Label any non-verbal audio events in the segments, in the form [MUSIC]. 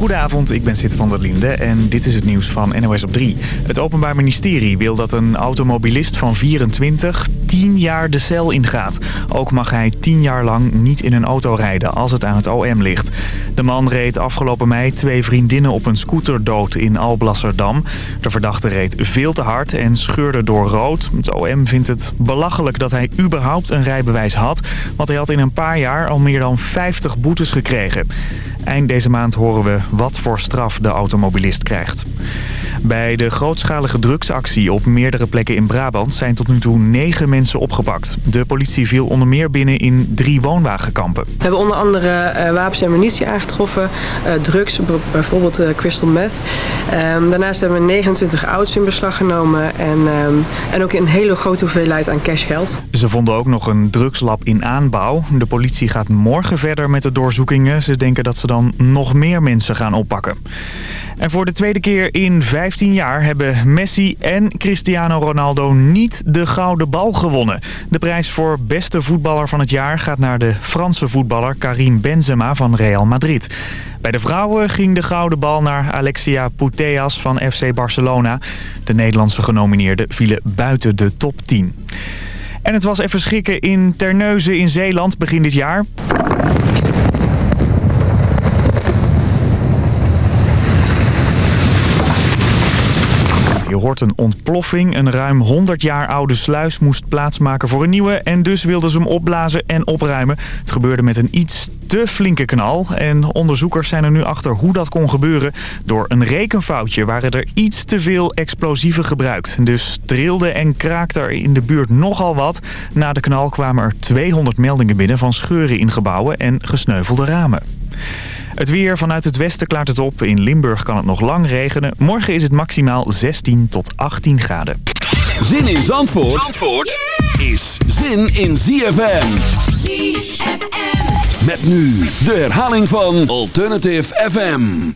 Goedenavond, ik ben Sid van der Linde en dit is het nieuws van NOS op 3. Het Openbaar Ministerie wil dat een automobilist van 24 10 jaar de cel ingaat. Ook mag hij 10 jaar lang niet in een auto rijden als het aan het OM ligt. De man reed afgelopen mei twee vriendinnen op een scooter dood in Alblasserdam. De verdachte reed veel te hard en scheurde door rood. Het OM vindt het belachelijk dat hij überhaupt een rijbewijs had... want hij had in een paar jaar al meer dan 50 boetes gekregen. Eind deze maand horen we wat voor straf de automobilist krijgt. Bij de grootschalige drugsactie op meerdere plekken in Brabant zijn tot nu toe negen mensen opgepakt. De politie viel onder meer binnen in drie woonwagenkampen. We hebben onder andere uh, wapens en munitie aangetroffen, uh, drugs, bijvoorbeeld uh, crystal meth. Um, daarnaast hebben we 29 auto's in beslag genomen en, um, en ook een hele grote hoeveelheid aan cashgeld. Ze vonden ook nog een drugslab in aanbouw. De politie gaat morgen verder met de doorzoekingen. Ze denken dat ze dan nog meer mensen gaan oppakken. En voor de tweede keer in 15 jaar hebben Messi en Cristiano Ronaldo niet de gouden bal gewonnen. De prijs voor beste voetballer van het jaar gaat naar de Franse voetballer Karim Benzema van Real Madrid. Bij de vrouwen ging de gouden bal naar Alexia Putellas van FC Barcelona. De Nederlandse genomineerden vielen buiten de top 10. En het was even schrikken in Terneuzen in Zeeland begin dit jaar. Je hoort een ontploffing. Een ruim 100 jaar oude sluis moest plaatsmaken voor een nieuwe. En dus wilden ze hem opblazen en opruimen. Het gebeurde met een iets te flinke knal. En onderzoekers zijn er nu achter hoe dat kon gebeuren. Door een rekenfoutje waren er iets te veel explosieven gebruikt. Dus trilde en kraakte er in de buurt nogal wat. Na de knal kwamen er 200 meldingen binnen van scheuren in gebouwen en gesneuvelde ramen. Het weer vanuit het westen klaart het op. In Limburg kan het nog lang regenen. Morgen is het maximaal 16 tot 18 graden. Zin in Zandvoort, Zandvoort is zin in ZFM. ZFM. Met nu de herhaling van Alternative FM.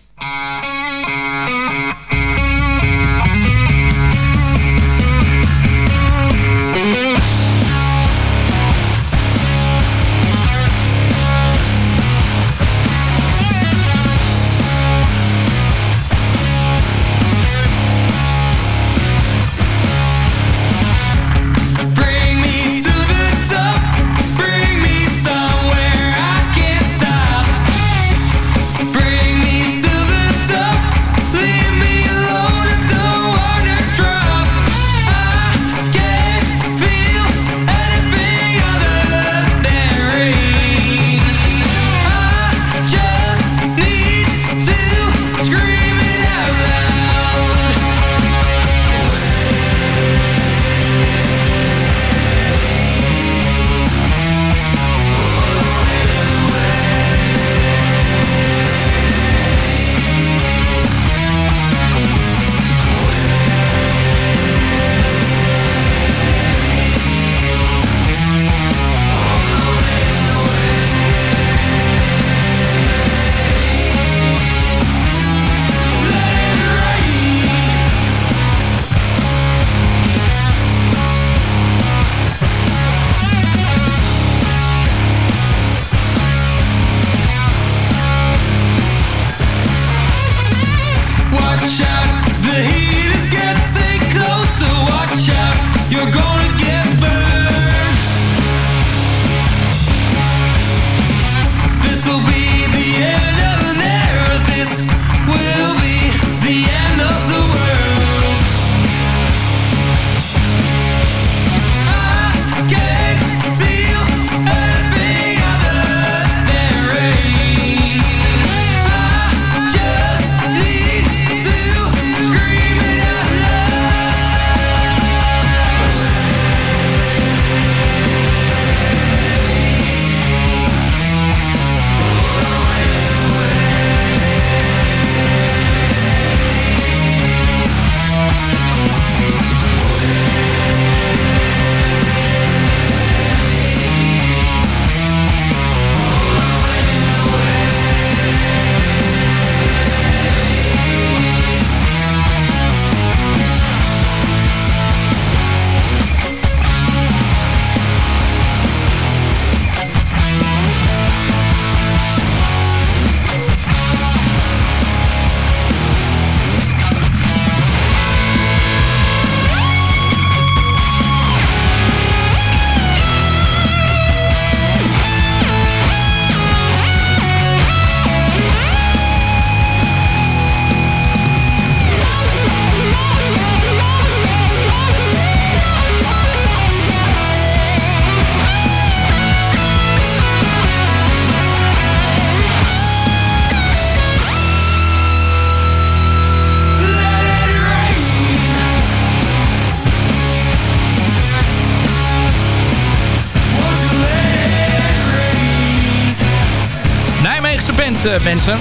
Mensen.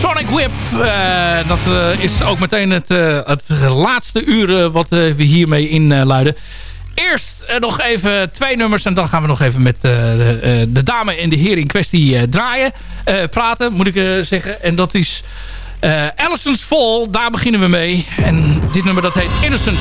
Sonic Whip. dat is ook meteen het, het laatste uur wat we hiermee inluiden. Eerst nog even twee nummers en dan gaan we nog even met de, de, dame en de heer in kwestie draaien. praten, moet ik zeggen. En dat is Allison's Fall. Daar beginnen we mee. En dit nummer dat heet Innocent.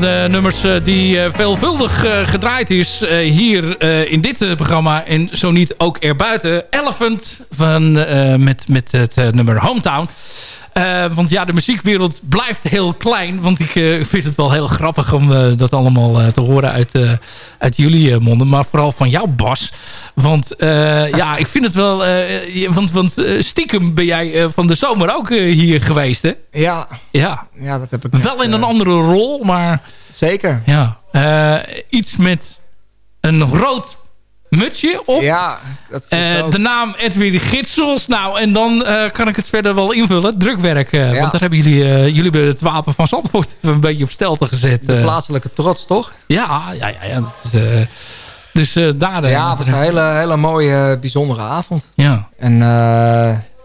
De, nummers die veelvuldig gedraaid is hier in dit programma. En zo niet ook erbuiten. Elephant van, met, met het nummer Hometown. Uh, want ja, de muziekwereld blijft heel klein. Want ik uh, vind het wel heel grappig om uh, dat allemaal te horen uit, uit jullie monden. Maar vooral van jou, Bas. Want ja, ik vind het wel... want want stiekem ben jij van de zomer ook hier geweest, hè? Ja. Ja, ja dat heb ik Wel in een andere rol, maar... Zeker. Ja. iets met een rood mutsje op. Ja, dat uh, De naam Edwin Gitsels. Nou, en dan uh, kan ik het verder wel invullen. Drukwerk. Uh, ja. Want daar hebben jullie, jullie hebben het wapen van Zandvoort [LAUGHS] een beetje op stelte gezet. De plaatselijke trots, toch? Ja, ja, ja. ja dat is, dus daar... ja, het was een hele, hele mooie, bijzondere avond. Ja. En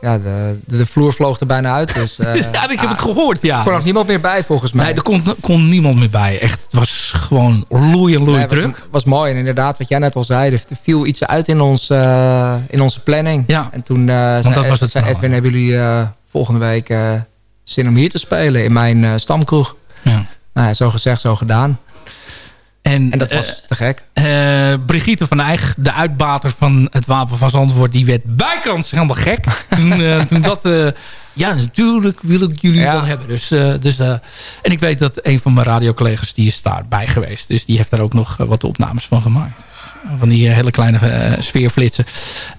ja, de, de, vloer vloog er bijna uit. Dus, uh, [LAUGHS] ja, ik heb het gehoord, ja. Er kon nog niemand meer bij, volgens mij. Nee, er kon, kon niemand meer bij. Echt, het was gewoon loei en loei druk. Het was, mooi. En inderdaad, wat jij net al zei, er viel iets uit in, ons, uh, in onze planning. Ja, en toen uh, zei, dat was het zei Edwin, hebben jullie volgende week zin om hier te spelen in mijn stamkroeg? Ja. Nou, zo gezegd, zo gedaan. En, en dat was uh, te gek. Uh, Brigitte van Eijk, de uitbater van het Wapen van Zandvoort... die werd bijkans helemaal gek. [LAUGHS] toen, uh, toen dat... ja, natuurlijk wil ik jullie ja. wel hebben. Dus, dus, en ik weet dat een van mijn radiocollega's... die is daarbij geweest. Dus die heeft daar ook nog wat opnames van gemaakt. Van die hele kleine sfeerflitsen.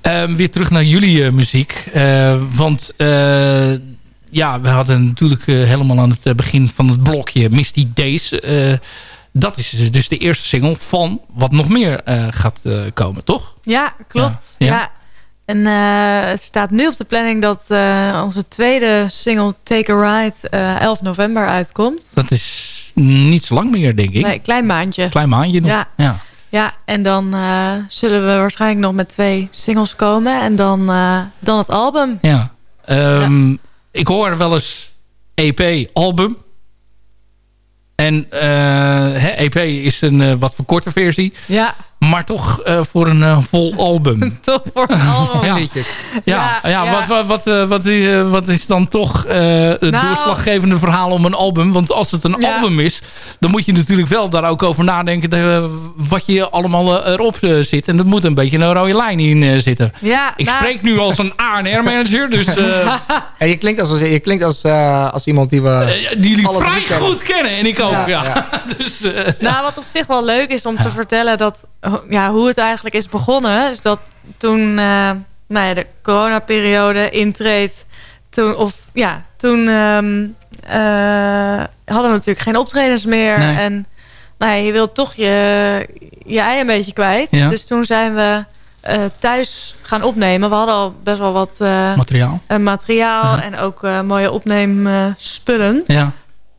Ehm, weer terug naar jullie muziek. want ja, we hadden natuurlijk helemaal aan het begin van het blokje... Misty Days dat is dus de eerste single van wat nog meer uh, gaat uh, komen, toch? Ja, klopt. Ja. ja. En uh, het staat nu op de planning dat onze tweede single Take a Ride 11 november uitkomt. Dat is niet zo lang meer, denk ik. Nee, klein maandje. Klein maandje nog. Ja. ja. Ja, en dan zullen we waarschijnlijk nog met twee singles komen. En dan, dan het album. Ja. Um, ja. Ik hoor wel eens EP, album. En uh, EP is een uh, wat verkorte versie. Ja. Maar toch uh, voor een uh, vol album. [LAUGHS] toch voor een album. ja. ja. Ja, ja, ja, Wat, wat, wat, wat, wat is dan toch het nou, doorslaggevende verhaal om een album? Want als het een album is, dan moet je natuurlijk wel daar ook over nadenken de, wat je allemaal erop zit. En dat moet een beetje een rode lijn in zitten. Ja, Ik nou, spreek nu als een A&R-manager. [LAUGHS] Dus, ja, je klinkt als, je klinkt als, als iemand die we... die jullie vrij goed kennen. En ik ook, ja. [LAUGHS] dus, nou, wat op zich wel leuk is om te vertellen dat ja, hoe het eigenlijk is begonnen. Is dat toen uh, nou ja, de coronaperiode intreedt. Toen, of ja, toen um, uh, hadden we natuurlijk geen optredens meer. Nee. En nou ja, je wilt toch je, je ei een beetje kwijt. Ja. Dus toen zijn we uh, thuis gaan opnemen. We hadden al best wel wat materiaal, materiaal en ook mooie opneemspullen. Ja.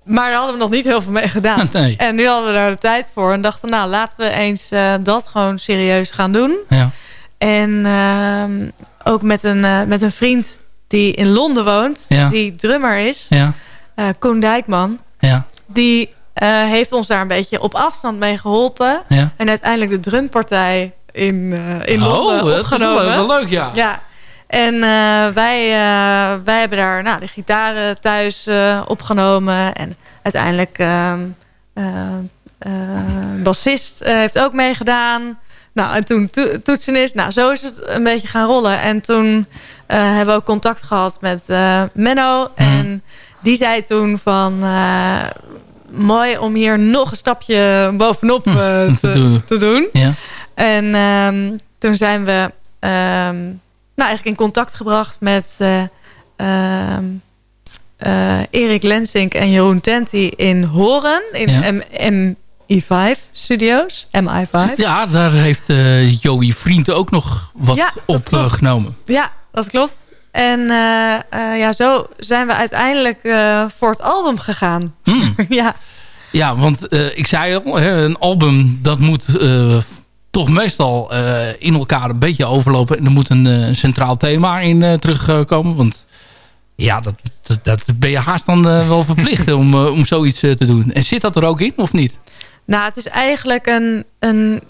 Maar daar hadden we nog niet heel veel mee gedaan. [LAUGHS] Nee. En nu hadden we daar de tijd voor. En dachten, nou, laten we eens uh, dat gewoon serieus gaan doen. Ja. En uh, ook met een, uh, met een vriend die in Londen woont. Ja. Die drummer is. Ja. Koen Dijkman. Ja. Die heeft ons daar een beetje op afstand mee geholpen. Ja. En uiteindelijk de drumpartij in, in oh, Londen dat opgenomen. is wel, wel leuk, ja. Ja. En uh, wij, uh, wij hebben daar nou, de gitaren thuis uh, opgenomen. En uiteindelijk ehm, bassist heeft ook meegedaan. Nou, en toen to toetsenist. Nou, zo is het een beetje gaan rollen. En toen hebben we ook contact gehad met Menno. Mhm. En die zei toen van... mooi om hier nog een stapje bovenop [LAUGHS] te, te, doen. te doen. Ja. En um, toen zijn we... Um, nou, eigenlijk in contact gebracht met uh, uh, uh, Erik Lensink en Jeroen Tenti in Horen. In ja. MI5 Studios. MI5. Ja, daar heeft Joey Vriend ook nog wat ja, opgenomen. ja, dat klopt. En ja, zo zijn we uiteindelijk voor het album gegaan. Hmm. [LAUGHS] ja. Ja, want ik zei al, hè, een album dat moet toch meestal uh, in elkaar een beetje overlopen. En er moet een uh, centraal thema in uh, terugkomen. Want ja, dat, dat, dat, ben je haast dan wel verplicht [LAUGHS] om, om zoiets te doen. En zit dat er ook in of niet? Nou, het is eigenlijk een... een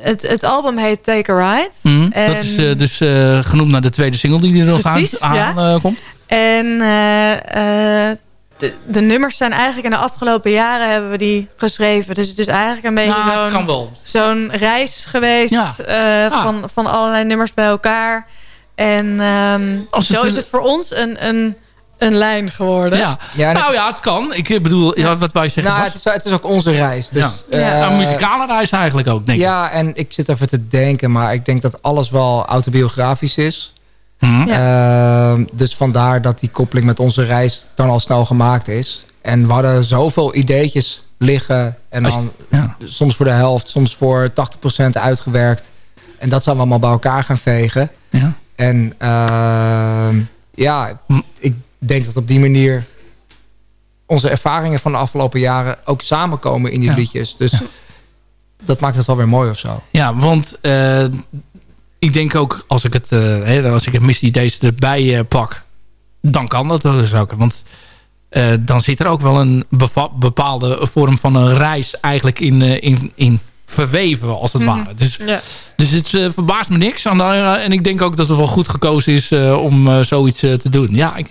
het, het album heet Take a Ride. Mm, en... Dat is dus genoemd naar de tweede single die er nog Precies, aan, aan ja. komt. En de, de, nummers zijn eigenlijk in de afgelopen jaren hebben we die geschreven. Dus het is eigenlijk een beetje nou, zo'n reis geweest uh, van, van allerlei nummers bij elkaar. En um, zo is het voor ons een, een, een lijn geworden. Ja. ja nou ja, het kan. Ik bedoel, ja. wat wij zeggen nou, het, is, het is ook onze reis. Dus, ja. Uh, een muzikale reis eigenlijk ook, denk ik. Ja, en ik zit even te denken, maar ik denk dat alles wel autobiografisch is. Mhm. Ehm, dus vandaar dat die koppeling met onze reis dan al snel gemaakt is. En we hadden zoveel ideetjes liggen. En dan soms voor de helft, soms voor 80% uitgewerkt. En dat zijn we allemaal bij elkaar gaan vegen. Ja. En ehm, ja, ik denk dat op die manier onze ervaringen van de afgelopen jaren ook samenkomen in die liedjes. Dus dat maakt het wel weer mooi of zo. Ja, want uh, ik denk ook als ik het, uh, als ik het Misty Days erbij uh, pak, dan kan dat dus ook. Want uh, dan zit er ook wel een bepaalde vorm van een reis eigenlijk in, in, in verweven als het mhm. ware. Dus, ja. dus het verbaast me niks. En, en ik denk ook dat het wel goed gekozen is om zoiets te doen. Ja, ik,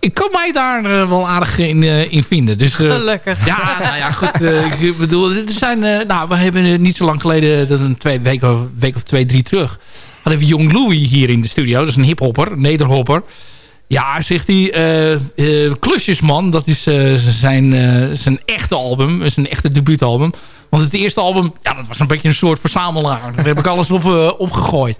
ik kan mij daar wel aardig in, in vinden. Dus, [LAUGHS] Gelukkig. Ja, nou ja, goed. ik bedoel, er zijn, nou, we hebben niet zo lang geleden, dat een twee weken, week of twee, drie terug, hadden we Young Louis hier in de studio. Dat is een hiphopper, een nederhopper. Ja, zegt hij, Klusjesman, dat is zijn, zijn echte album, zijn echte debuutalbum. Want het eerste album, ja, dat was een beetje een soort verzamelaar. Daar heb ik alles op, opgegooid.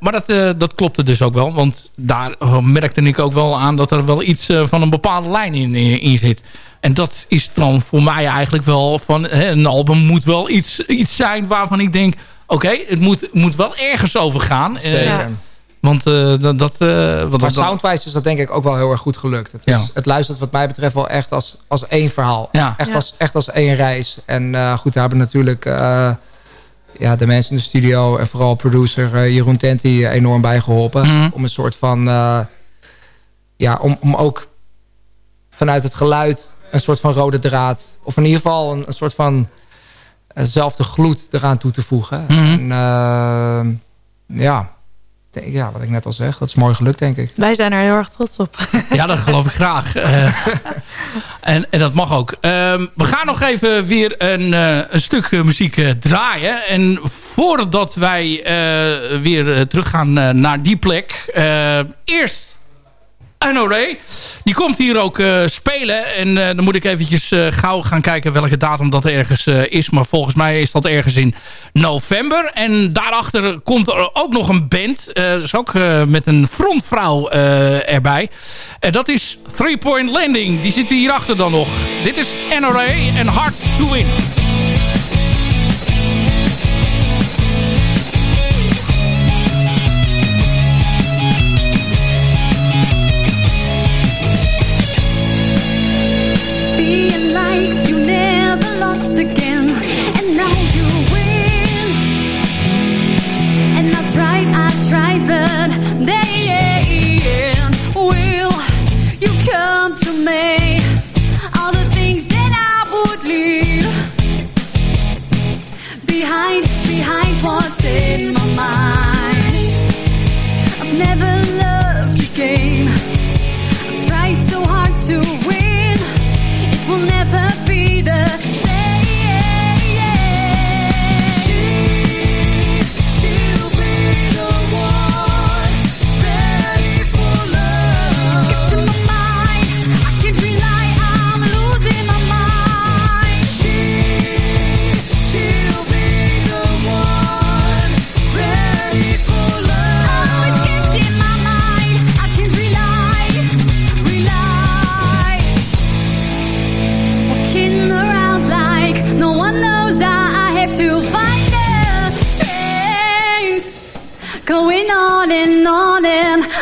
Maar dat, dat klopte dus ook wel. Want daar merkte ik ook wel aan dat er wel iets van een bepaalde lijn in, in zit. En dat is dan voor mij eigenlijk wel van... Hè, een album moet wel iets, iets zijn waarvan ik denk... Oké, het moet, moet wel ergens over gaan. Zeker. Want uh, dat... dat uh, maar soundwise is dat denk ik ook wel heel erg goed gelukt. Het, is, ja. het luistert wat mij betreft wel echt als, als één verhaal. Ja. Echt, Als, echt als één reis. En uh, goed, daar hebben natuurlijk ja, de mensen in de studio... en vooral producer Jeroen Tenti enorm bij geholpen. Mm. Om een soort van... ja, om, om ook vanuit het geluid een soort van rode draad... of in ieder geval een, een soort van... zelfde gloed eraan toe te voegen. Mm. En ja ja, wat ik net al zeg, dat is mooi gelukt, denk ik. Wij zijn er heel erg trots op. [LAUGHS] Ja, dat geloof ik graag. Uh, [LAUGHS] en, en dat mag ook. Uh, we gaan nog even weer een, uh, een stuk muziek eh, draaien. En voordat wij weer teruggaan naar die plek... eerst NORE. Die komt hier ook uh, spelen. En uh, dan moet ik eventjes uh, gauw gaan kijken welke datum dat ergens is. Maar volgens mij is dat ergens in november. En daarachter komt er ook nog een band. dus ook met een frontvrouw erbij. En dat is Three Point Landing. Die zit hierachter dan nog. Dit is NORE en Hard to Win.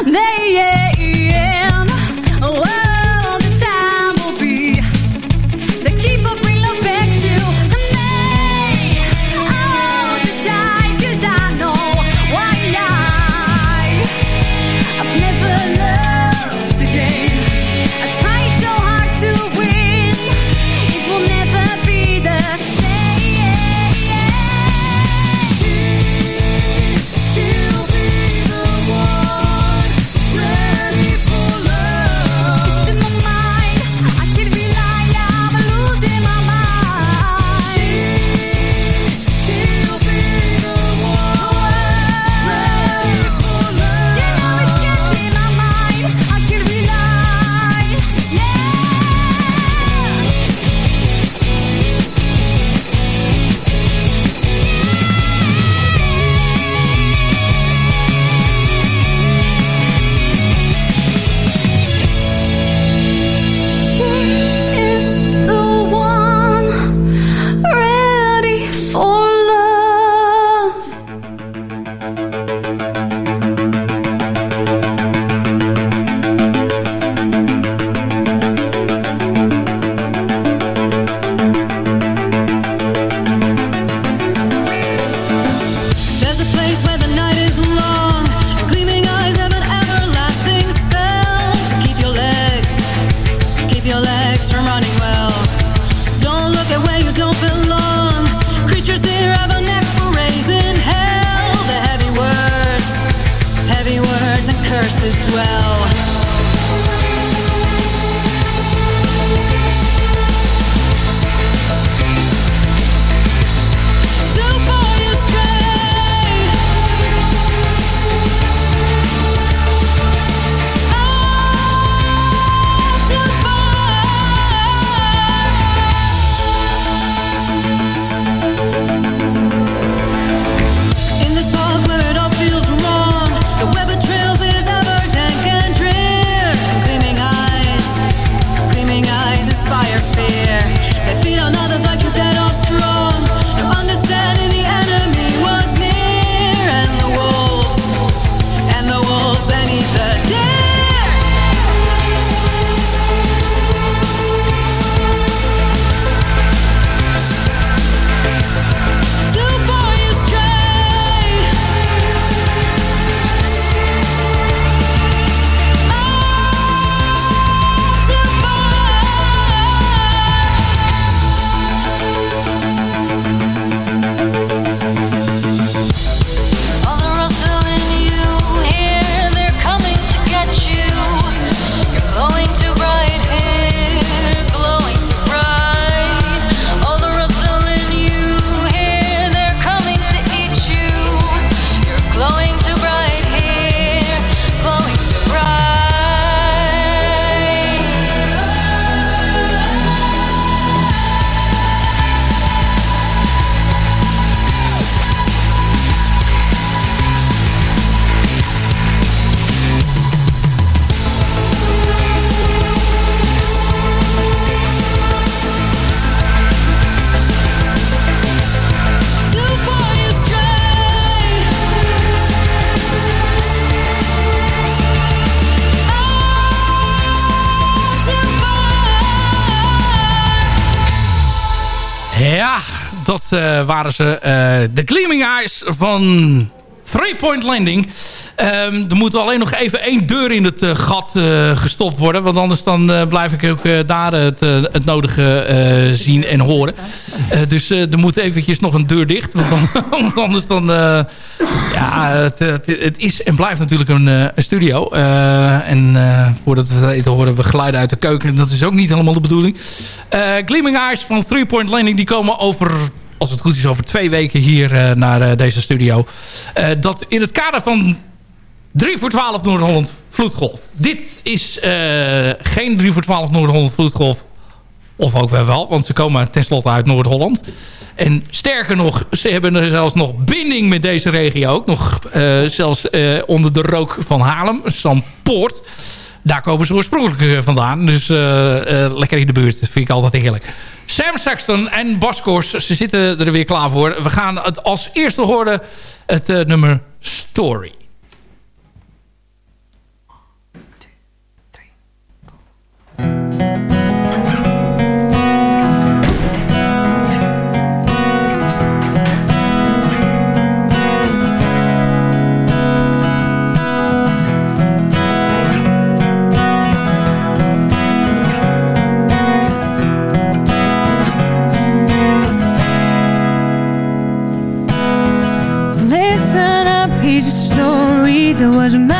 They waren ze. Uh, de Gleaming Eyes van Three Point Landing. Um, er moet alleen nog even één deur in het uh, gat uh, gestopt worden. Want anders dan blijf ik ook daar het, het nodige zien en horen. dus er moet eventjes nog een deur dicht. Want, [LAUGHS] anders dan... ja, het, het, is en blijft natuurlijk een, een studio. en voordat we het eten horen we geluiden uit de keuken. Dat is ook niet helemaal de bedoeling. Gleaming Eyes van Three Point Landing... die komen over als het goed is, over twee weken hier uh, naar uh, deze studio. Uh, dat in het kader van 3 voor 12 Noord-Holland Vloedgolf. Dit is geen 3 voor 12 Noord-Holland Vloedgolf. Of ook wel, want ze komen tenslotte uit Noord-Holland. En sterker nog, ze hebben zelfs nog binding met deze regio ook. Nog zelfs onder de rook van Haarlem, Poort. Daar komen ze oorspronkelijk vandaan. Dus lekker in de buurt, vind ik altijd heerlijk. Sam Sexton en Baskors, ze zitten er weer klaar voor. We gaan het als eerste horen, het uh, nummer Story. There was a man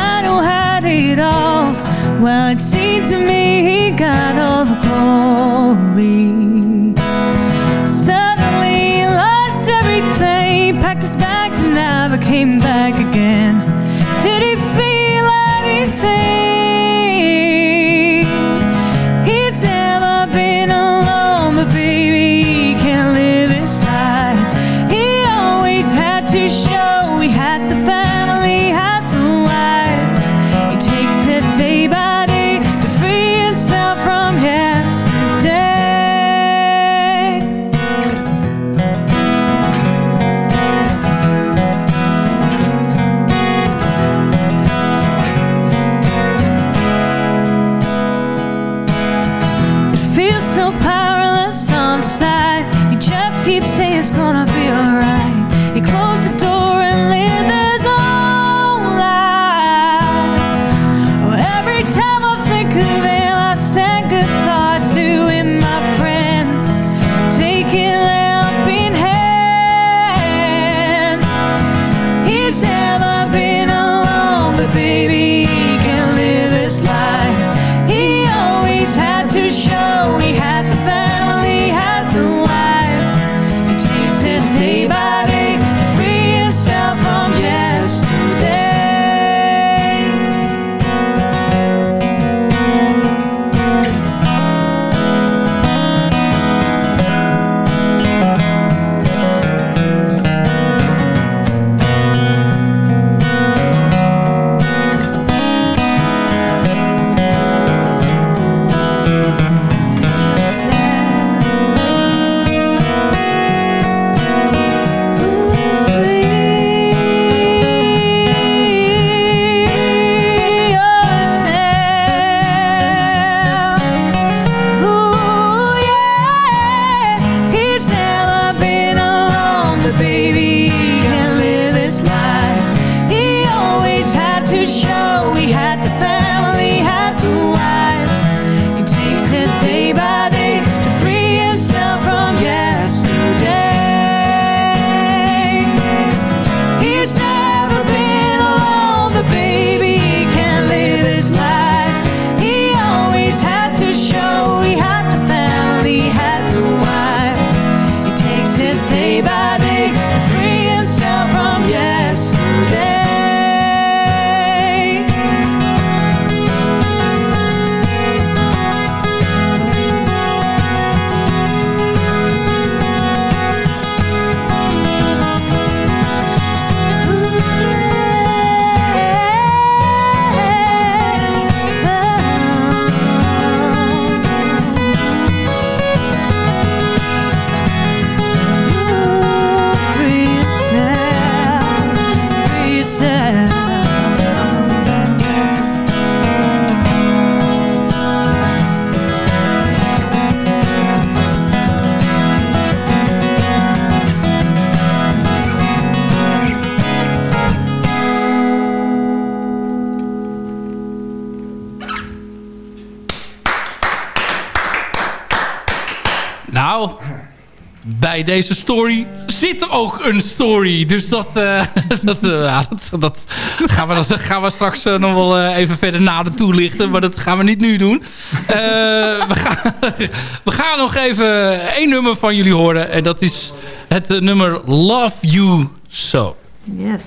bij deze story zit ook een story. Dus dat, uh, [LAUGHS] dat, uh, dat, dat, gaan, we, dat gaan we straks uh, nog wel even verder nader toelichten. Maar dat gaan we niet nu doen. we, gaan, [LAUGHS] we gaan nog even één nummer van jullie horen. En dat is het nummer Love You So. Yes.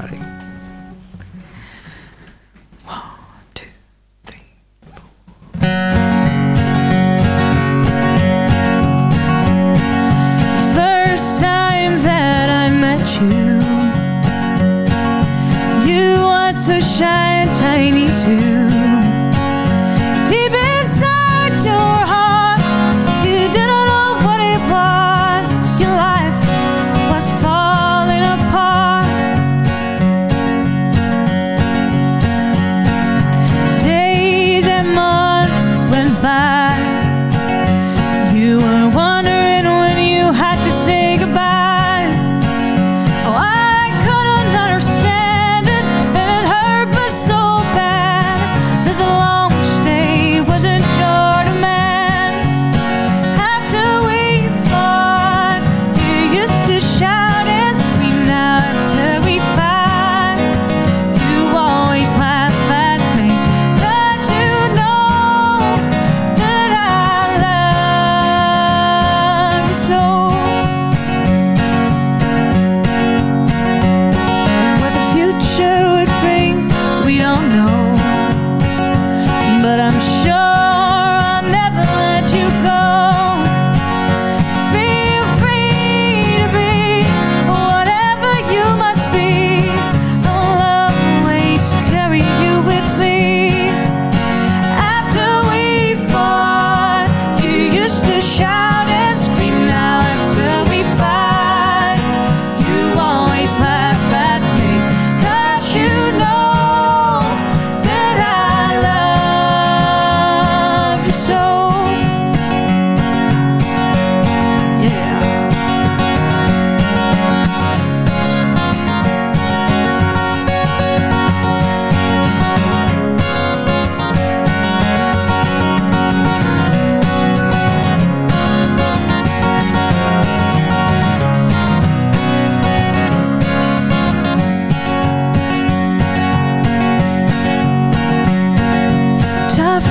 Alright. So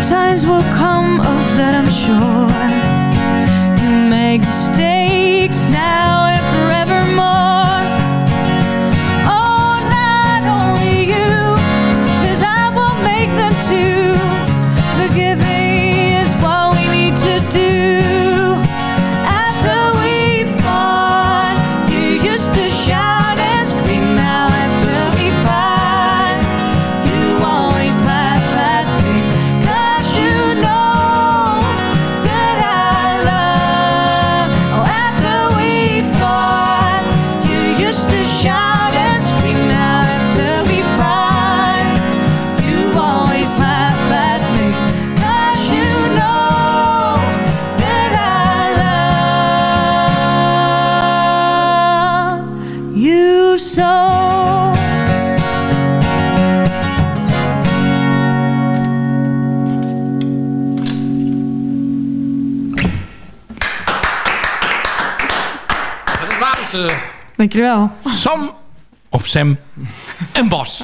times will come, of that I'm sure. You make mistakes now Dankjewel. Sam, of Sam en Bas.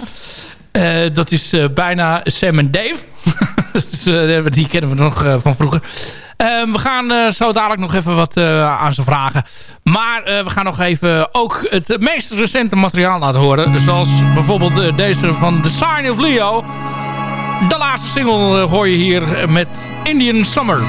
Eh, dat is eh, bijna Sam en Dave. [LAUGHS] dus, eh, die kennen we nog van vroeger. Eh, we gaan zo dadelijk nog even wat aan ze vragen. Maar we gaan nog even ook het meest recente materiaal laten horen. Zoals bijvoorbeeld deze van The Sign of Leo. De laatste single hoor je hier met Indian Summer.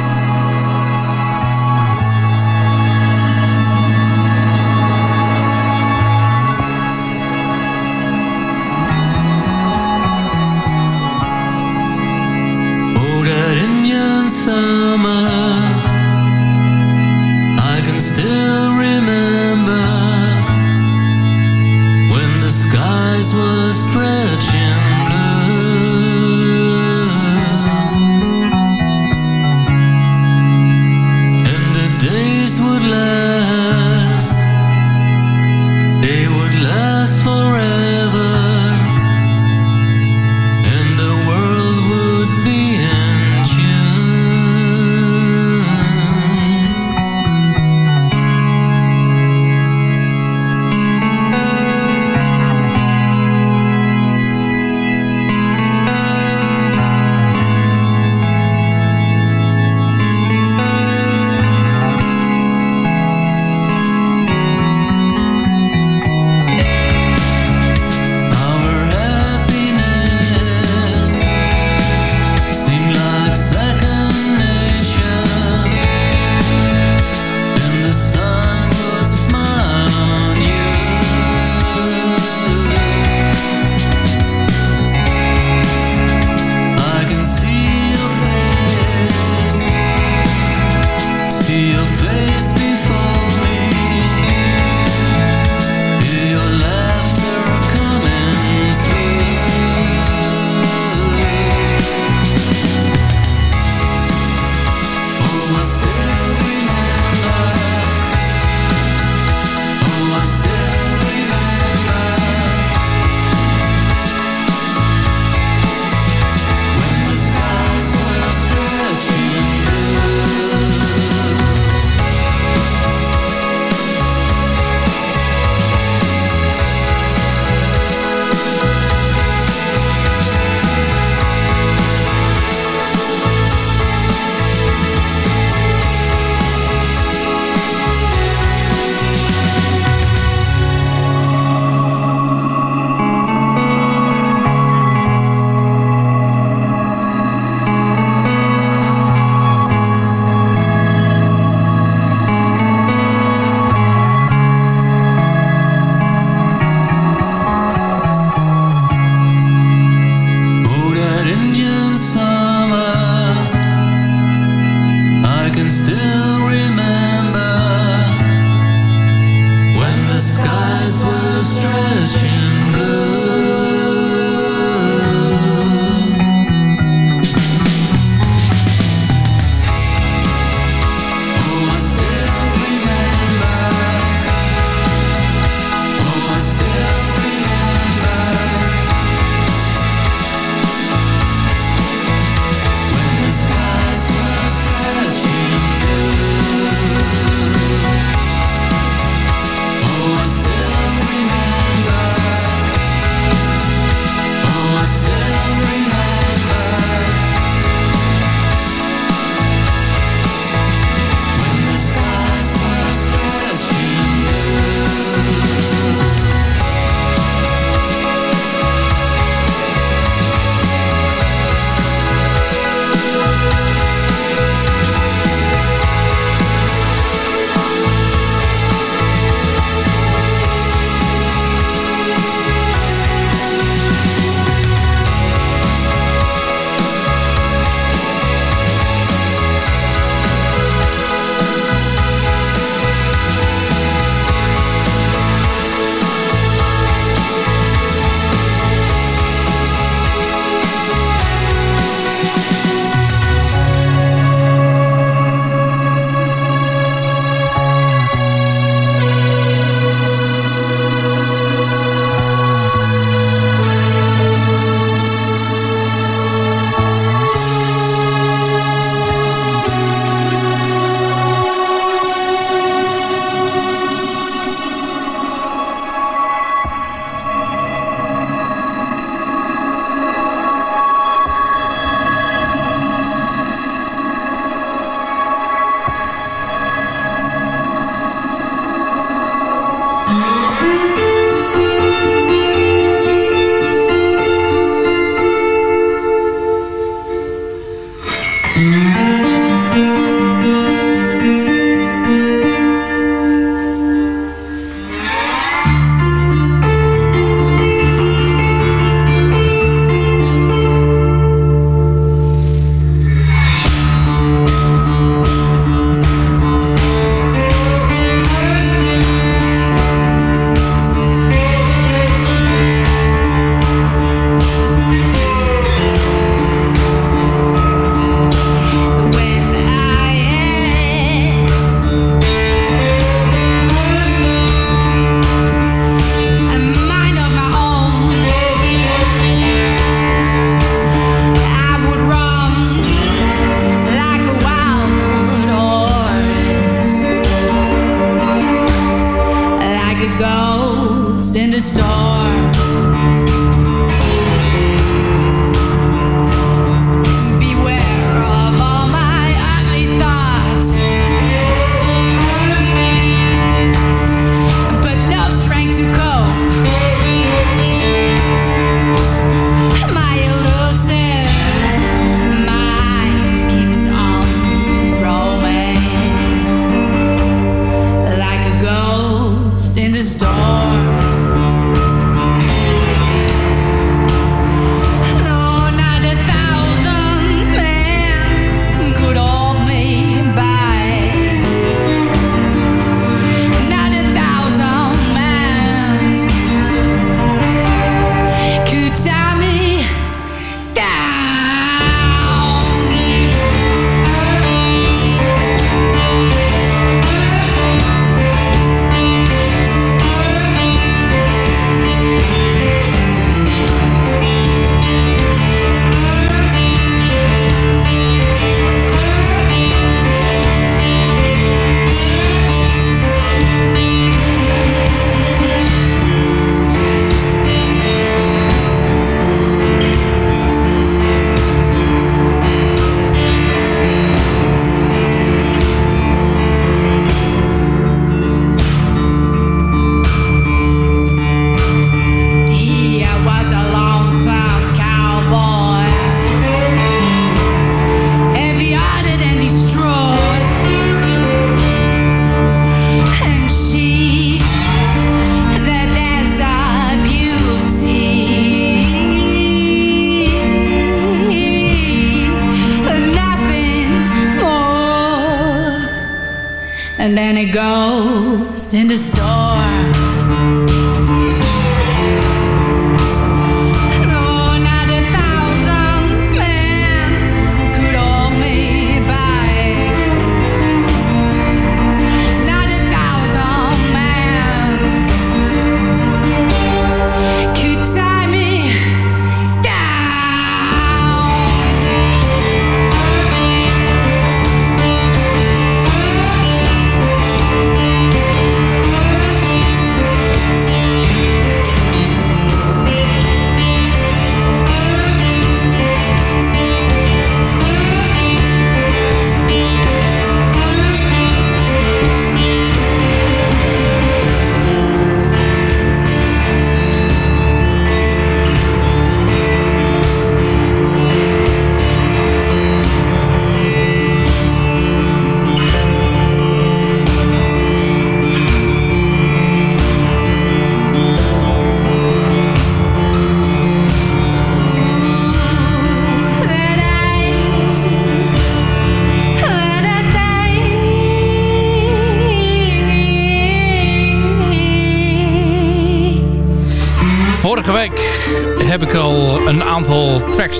extended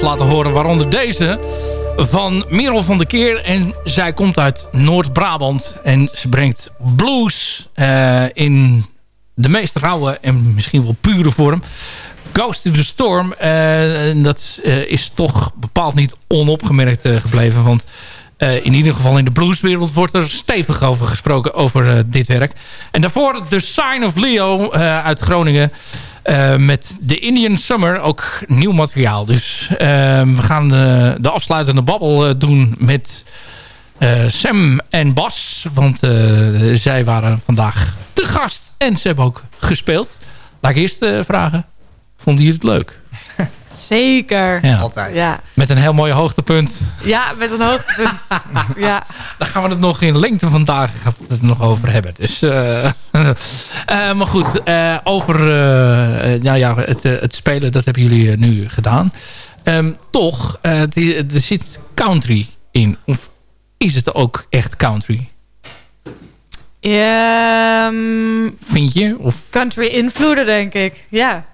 laten horen. Waaronder deze van Merel van der Keer. En zij komt uit Noord-Brabant. En ze brengt blues eh, in de meest rauwe en misschien wel pure vorm. Ghost to the Storm. eh, en dat eh, is toch bepaald niet onopgemerkt gebleven. Want in ieder geval in de blueswereld wordt er stevig over gesproken over dit werk. En daarvoor The Sign of Leo uit Groningen. Eh, met The Indian Summer ook nieuw materiaal. Dus eh, we gaan eh, de afsluitende babbel doen met Sam en Bas. Want zij waren vandaag te gast. En ze hebben ook gespeeld. Laat ik eerst vragen. Vonden jullie het leuk? Zeker. Ja. Altijd. Ja. Met een heel mooi hoogtepunt. ja, met een hoogtepunt. [LAUGHS] ja. Daar gaan we het nog in lengte vandaag het nog over hebben. Dus, eh, [LAUGHS] eh, maar goed, eh, over nou ja, het, het spelen, dat hebben jullie nu gedaan. Ehm, toch, eh, die- er zit country in. Of is het ook echt country? Ehm, Vind je? Of country invloeden, denk ik. Ja.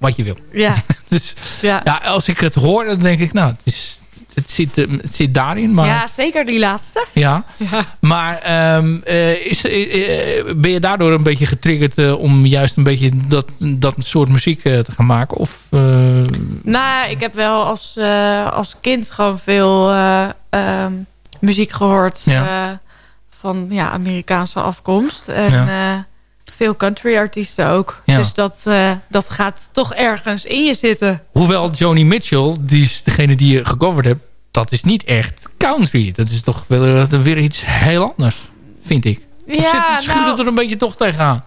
Wat je wil? Ja. [LAUGHS] Dus, Ja. ja, als ik het hoor, dan denk ik, nou, het, is, het, zit, eh, het zit daarin. Maar, ja, zeker die laatste. Ja. Ja. Maar ehm, eh, is, eh, ben je daardoor een beetje getriggerd om juist een beetje dat, dat soort muziek te gaan maken? Of, Nou, ik heb wel als, als kind gewoon veel eh, ehm, muziek gehoord. Ja. eh, van ja, Amerikaanse afkomst. En Ja. Veel country artiesten ook. Ja. Dus dat, eh, dat gaat toch ergens in je zitten. hoewel Joni Mitchell, die is degene die je gecoverd hebt, dat is niet echt country. Dat is toch wel, eh, weer iets heel anders, vind ik. Of Ja, zit, schuurt nou- het er een beetje toch tegenaan?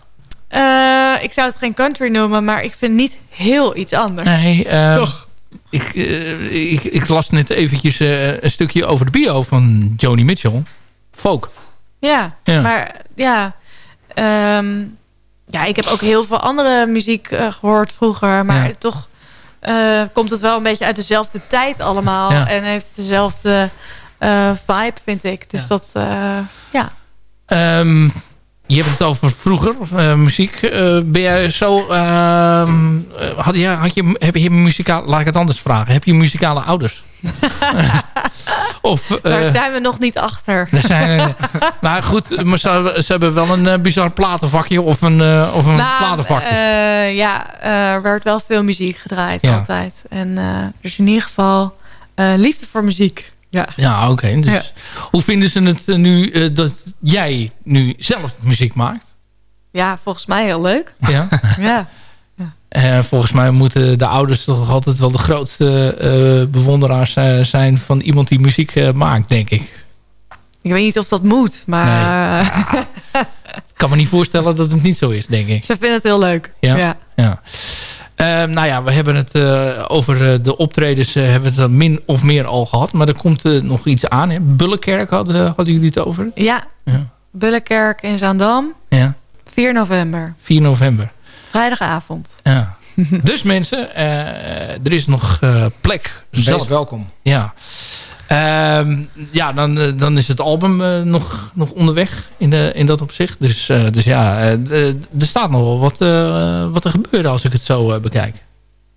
Eh, ik zou het geen country noemen, maar ik vind niet heel iets anders. Nee, ehm, ik, eh, ik, ik las net eventjes een stukje over de bio van Joni Mitchell. Folk. Ja, Ja. maar ja, ehm, ja, ik heb ook heel veel andere muziek eh, gehoord vroeger. Maar Ja. toch eh, komt het wel een beetje uit dezelfde tijd allemaal. Ja. En heeft dezelfde eh, vibe, vind ik. Dus dat, ja. Ehm, je hebt het over vroeger, muziek. Ben jij zo... ehm, eh, had je, had je, heb je muzikaal... Laat ik het anders vragen. Heb je muzikale ouders? [LAUGHS] of, eh, Daar zijn we nog niet achter. er zijn, [LAUGHS] maar goed, maar ze, ze hebben wel een eh, bizar platenvakje of een, eh, of een Nou, platenvakje. eh, ja, eh, er werd wel veel muziek gedraaid Ja. altijd. En eh, dus in ieder geval eh, liefde voor muziek. Ja. ja, oké. Dus Ja. Hoe vinden ze het eh, nu eh, dat jij nu zelf muziek maakt? ja, volgens mij heel leuk. Ja. ja. Eh, volgens mij moeten de ouders toch altijd wel de grootste eh, bewonderaars eh, zijn van iemand die muziek maakt, denk ik. Ik weet niet of dat moet, maar [LAUGHS] Ik kan me niet voorstellen dat het niet zo is, denk ik. ze vinden het heel leuk. Ja? ja. Ja. Eh, nou ja, we hebben het over de optredens hebben we het min of meer al gehad. Maar er komt nog iets aan. Hè? Bullenkerk hadden, hadden jullie het over. Ja, Ja. Bullenkerk in Zaandam, Ja, 4 november, 4 november. Vrijdagavond. Ja. [LAUGHS] dus mensen, eh, er is nog eh, plek. Wees Zelf. welkom. Ja. Ehm, ja, dan, eh, dan is het album eh, nog, nog onderweg in, de, in dat opzicht. Dus, eh, dus ja, eh, er staat nog wel wat, eh, wat er gebeurt als ik het zo eh, bekijk.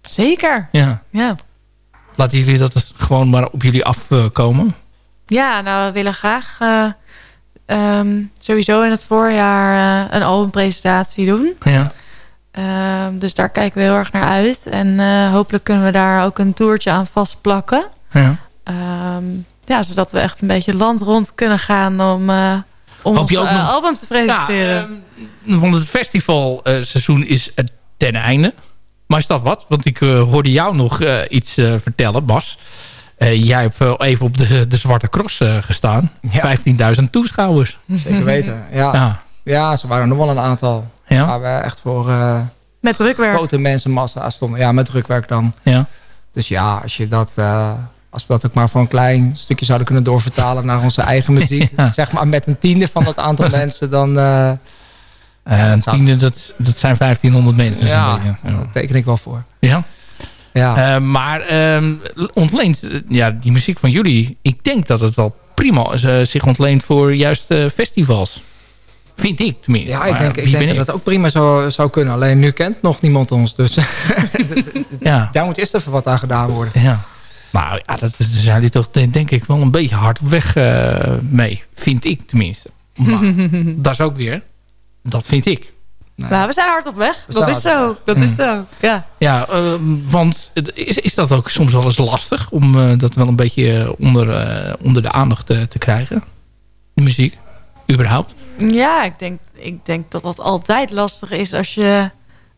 Zeker. Ja. Ja. Laten jullie dat dus gewoon maar op jullie afkomen. Ja, nou, we willen graag eh, ehm, sowieso in het voorjaar eh, een albumpresentatie doen. ja. Ehm, dus daar kijken we heel erg naar uit. En eh, hopelijk kunnen we daar ook een toertje aan vastplakken. ja. Ehm, ja, zodat we echt een beetje land rond kunnen gaan om, eh om Hoop je ons ook eh, nog- album te presenteren. Ja, want het festivalseizoen is ten einde. Maar is dat wat? Want ik hoorde jou nog iets eh, vertellen, Bas. Eh, jij hebt even op de, de Zwarte Cross eh, gestaan. 15.000 toeschouwers. Zeker weten. Ja. Ja. Ja. ze waren er nog wel een aantal. Ja. Waar we echt voor eh, Met drukwerk. grote mensenmassa stonden. Ja, met drukwerk dan. Ja. Dus ja, als, je dat, eh, als we dat ook maar voor een klein stukje zouden kunnen doorvertalen naar onze eigen [LAUGHS] muziek. Ja. Zeg maar met een tiende van dat aantal [LAUGHS] mensen, dan eh, Eh, een tiende, dat, dat zijn 1500 mensen. Dus Ja. ja. daar teken ik wel voor. Ja. Ja. Eh, maar ehm, ontleent ja, die muziek van jullie... Ik denk dat het wel prima zich ontleent voor juist eh, festivals. Vind ik tenminste. Ja, ik denk, ik denk dat dat ook prima zou, zou kunnen. Alleen nu kent nog niemand ons. Dus [LAUGHS] Ja. daar moet eerst even wat aan gedaan worden. Ja. Maar ja, dat, daar zijn jullie toch denk ik wel een beetje hard op weg eh, mee. Vind ik tenminste. Maar [LAUGHS] dat is ook weer. Dat vind ik. Nou, we zijn hard op weg. We Dat is zo. Dat is zo. Ja. Ja, eh, want is, is dat ook soms wel eens lastig om eh, dat wel een beetje onder, eh, onder de aandacht te krijgen? De muziek, überhaupt. Ja, ik denk, ik denk dat dat altijd lastig is als je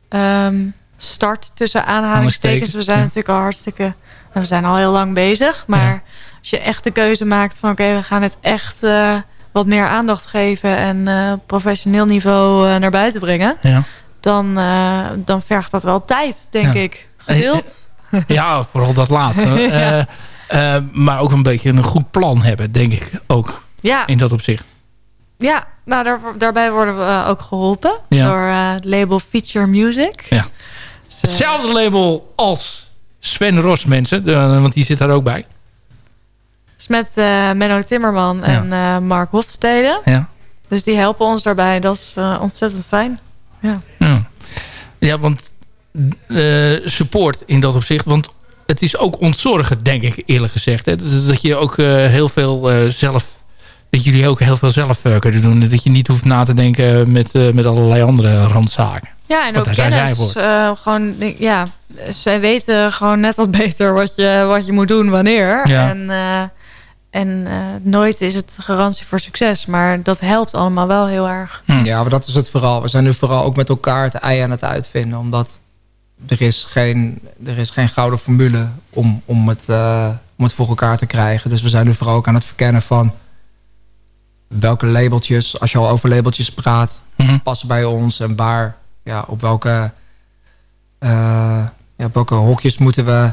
ehm, start tussen aanhalingstekens. We zijn ja. natuurlijk al hartstikke... nou, we zijn al heel lang bezig. Maar Ja. als je echt de keuze maakt van... oké, we gaan het echt eh, wat meer aandacht geven... en op professioneel niveau eh, naar buiten brengen... Ja, dan, dan vergt dat wel tijd, denk ik. Geduld. ja vooral dat laatste. [LAUGHS] Maar ook een beetje een goed plan hebben, denk ik ook. Ja, In dat opzicht. Ja nou, daar, daarbij worden we eh, ook geholpen... Ja. door eh, het label Feature Music. Ja. Dus, eh, Hetzelfde label als Sven Ros, mensen. want die zit daar ook bij. Dus met Menno Timmerman en Mark Hofstede. Ja. Dus die helpen ons daarbij. Dat is ontzettend fijn. Ja. Ja, ja want support in dat opzicht. Want het is ook ontzorgen, denk ik eerlijk gezegd. Hè? Dat je ook heel veel zelf... Dat jullie ook heel veel zelf eh, kunnen doen. Dat je niet hoeft na te denken met, eh, met allerlei andere randzaken. Ja, en Want ook daar zijn zij kennis. voor. eh, gewoon, ja, zij weten gewoon net wat [LAUGHS] beter wat je, wat je moet doen wanneer. Ja. En, eh, en eh, nooit is het garantie voor succes. Maar dat helpt allemaal wel heel erg. Hm. Ja, maar dat is het vooral. We zijn nu vooral ook met elkaar het ei aan het uitvinden. Omdat er is geen, er is geen gouden formule om, om, het, eh, om het voor elkaar te krijgen. Dus we zijn nu vooral ook aan het verkennen van... welke labeltjes, als je al over labeltjes praat... Mhm. passen bij ons en waar, ja, op welke, eh, ja, op welke hokjes moeten we,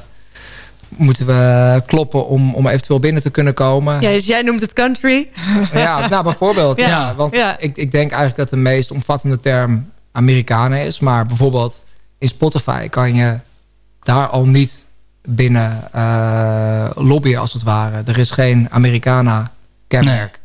moeten we kloppen om, om eventueel binnen te kunnen komen. Ja, dus jij noemt het country. Ja, nou bijvoorbeeld. [LAUGHS] Ja. Ja. want Ja. Ik, ik denk eigenlijk dat de meest omvattende term Amerikanen is. Maar bijvoorbeeld in Spotify kan je daar al niet binnen eh, lobbyen als het ware. Er is geen Americana kenmerk.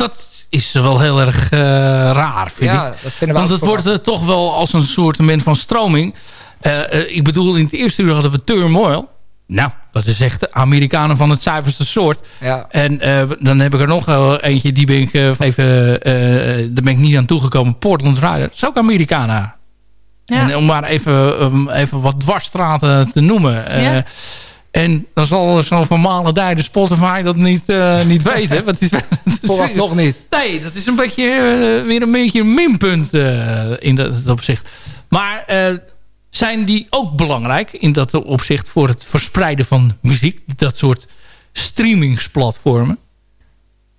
Dat is wel heel erg eh, raar, vind ja, ik. dat vinden we Want het wordt eh, toch wel als een soort van stroming. Eh, eh, ik bedoel, in het eerste uur hadden we Turmoil. Nou, dat is echt de Amerikanen van het zuiverste soort. Ja. En eh, dan heb ik er nog wel eentje, die ben ik even, eh, daar ben ik niet aan toegekomen. Portland Rider, dat is ook Americana. Ja. En om maar even, um, even wat dwarsstraten te noemen. Eh, Ja. En dan zal zo'n formale de Spotify dat niet, eh, niet weten. Want het is, [LAUGHS] Vooralsnog niet. Nee, dat is een beetje, eh, weer een beetje een minpunt eh, in dat, dat opzicht. Maar eh, zijn die ook belangrijk in dat opzicht voor het verspreiden van muziek? Dat soort streamingsplatformen?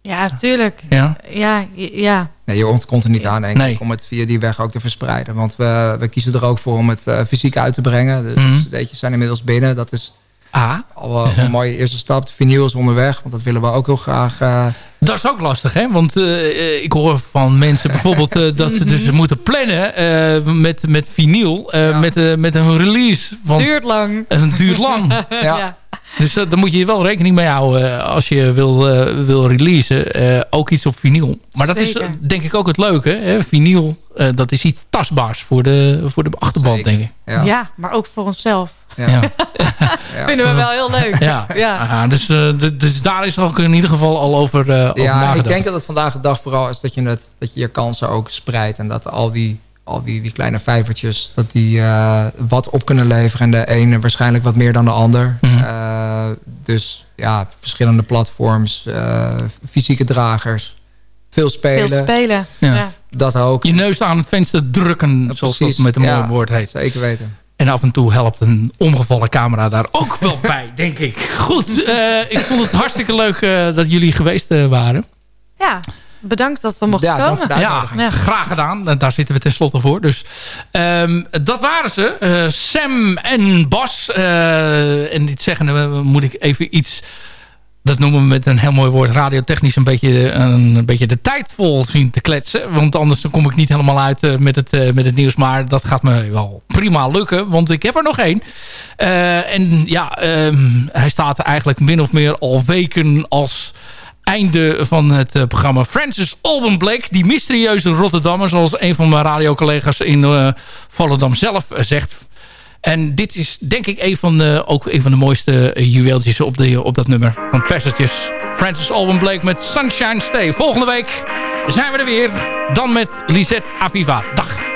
Ja, tuurlijk. Ja. Ja, ja. Nee, je ontkomt er niet aan, denk Nee. ik, om het via die weg ook te verspreiden. Want we, we kiezen er ook voor om het eh, fysiek uit te brengen. Dus de cd'tjes zijn inmiddels binnen. Dat is Ah, al wel een mooie eerste stap. De vinyl is onderweg, want dat willen we ook heel graag. eh, dat is ook lastig, hè? Want eh, eh, ik hoor van mensen [LAUGHS] bijvoorbeeld eh, dat ze dus moeten plannen eh, met, met vinyl. eh, Ja. met, eh, met een release. Want Duurt lang. [LAUGHS] het duurt lang. ja. Ja. Dus uh, daar moet je wel rekening mee houden als je wil, uh, wil releasen. ook iets op vinyl. Maar dat Zeker. is denk ik ook het leuke. Hè? Vinyl, dat is iets tastbaars voor de, voor de achterband, Zeker. denk ik. Ja. ja. maar ook voor onszelf. Ja. [LAUGHS] ja. Vinden we wel heel leuk. Ja, ja. dus, dus daar is ook in ieder geval al over, over ja, nagedacht. ik denk dat het vandaag de dag vooral is dat je, het, dat je je kansen ook spreidt. En dat al die al die, die kleine vijvertjes, dat die uh, wat op kunnen leveren. En de ene waarschijnlijk wat meer dan de ander. Mm -hmm. uh, dus ja, verschillende platforms, uh, fysieke dragers. Veel spelen. Veel spelen, ja. ja. Dat ook. Je neus aan het venster drukken, ja, zoals dat met een mooi woord heet. Zeker weten. En af en toe helpt een omgevallen camera daar ook wel [LAUGHS] bij, denk ik. Goed, ik vond het hartstikke leuk dat jullie geweest waren. Ja. Bedankt dat we mochten ja, komen. Ja, ja, graag gedaan. Daar zitten we tenslotte voor. Dus um, dat waren ze. Uh, Sam en Bas. Uh, en dit zeggen uh, moet ik even iets... Dat noemen we met een heel mooi woord radiotechnisch een beetje, een, beetje de tijd vol zien te kletsen. Want anders kom ik niet helemaal uit met, het, met het nieuws. Maar dat gaat me wel prima lukken. Want ik heb er nog één. en ja, um, hij staat eigenlijk min of meer al weken als einde van het programma Francis Alban Blake. Die mysterieuze Rotterdammer, zoals een van mijn radiocollega's in Volendam zelf zegt. En dit is denk ik een van de, ook een van de mooiste juweeltjes op, de, op dat nummer van Passages. Francis Alban Blake met Sunshine Stay. Volgende week zijn we er weer. Dan met Lisette Aviva. Dag.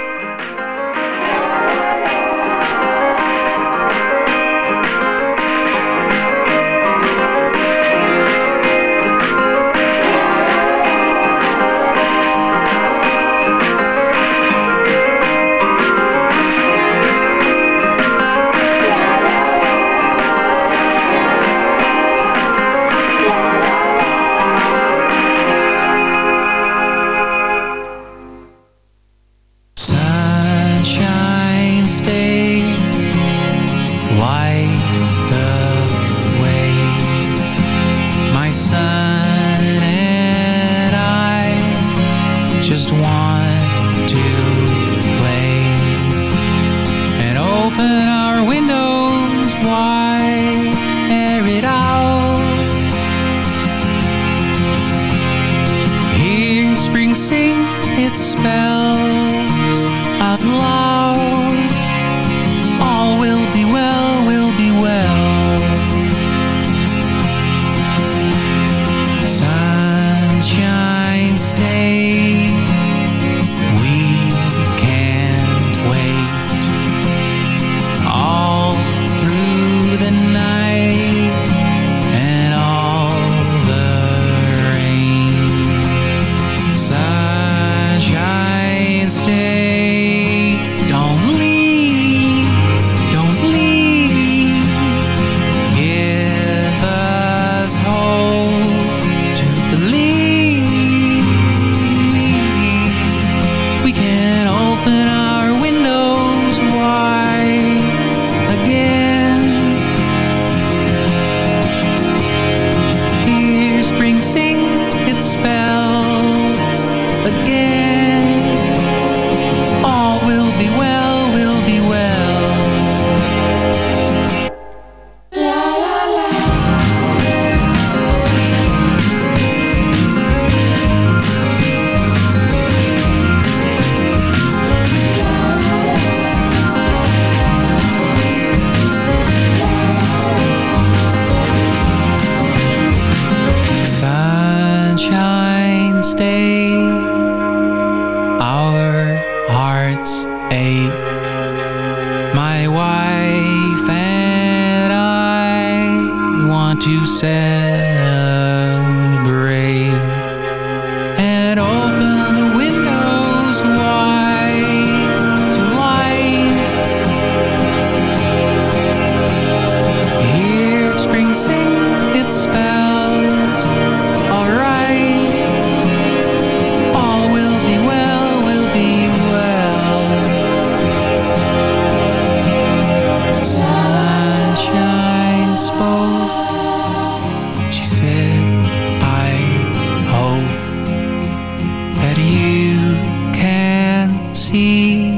see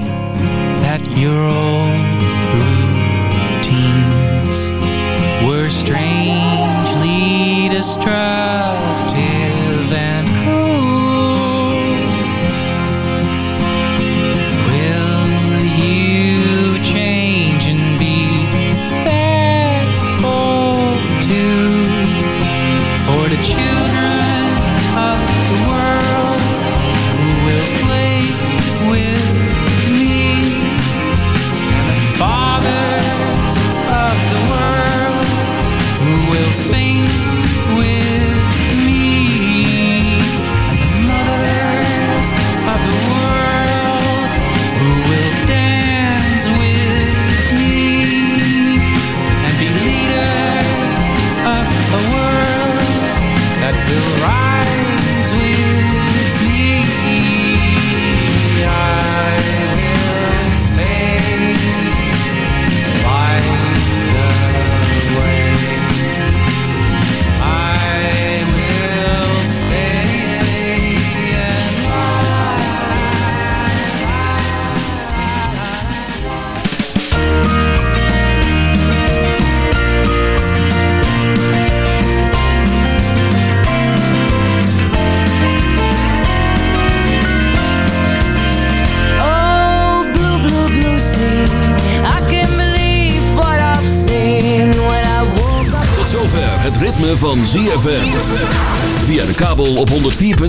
that you're old